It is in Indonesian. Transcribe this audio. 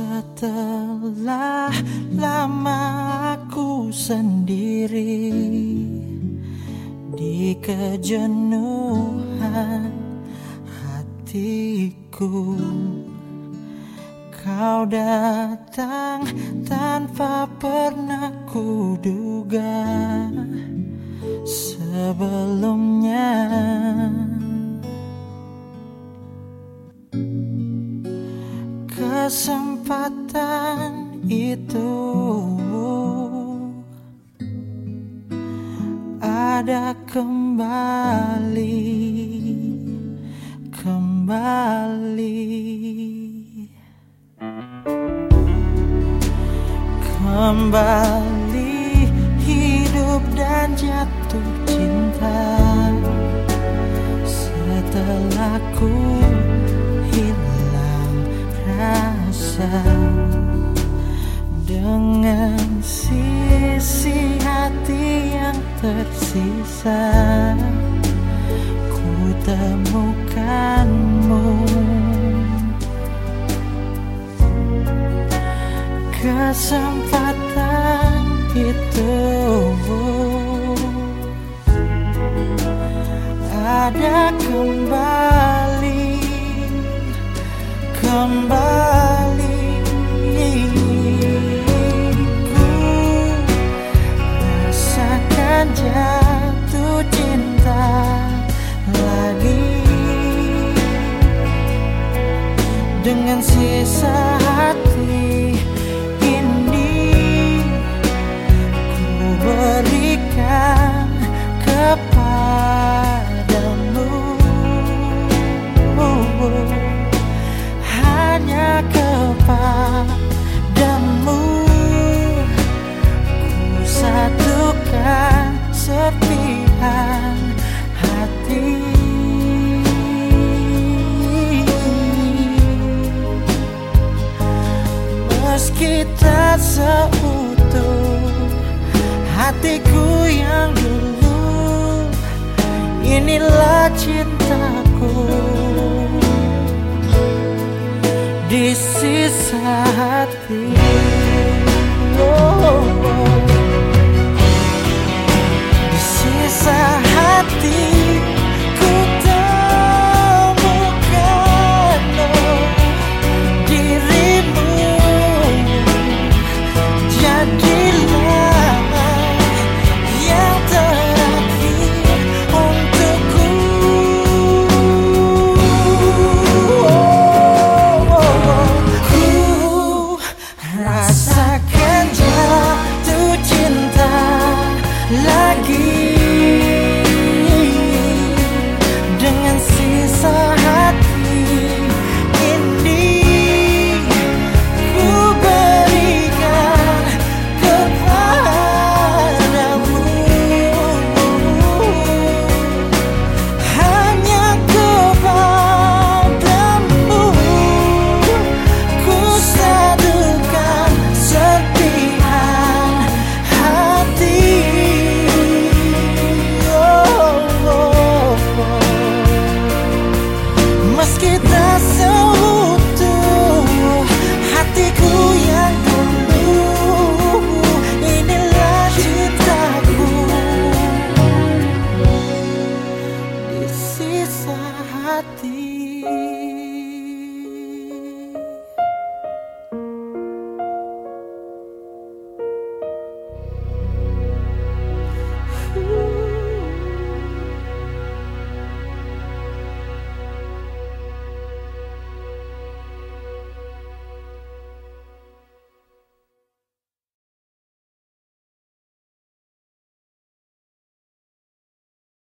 Setelah lama aku sendiri Di kejenuhan hatiku Kau datang tanpa pernah kuduga Sebelumnya. Kesempatan itu. Ada kembali kembali. Kembali hidup dan jatuh cinta. Setelah ku dengan sisi hati yang tersisa. Ku temukanmu. Kesempatan itu ada kembali kembali seutuh hatiku yang dulu. Inilah cintaku. Di sisa hati. Oh, oh, oh. di sisa hati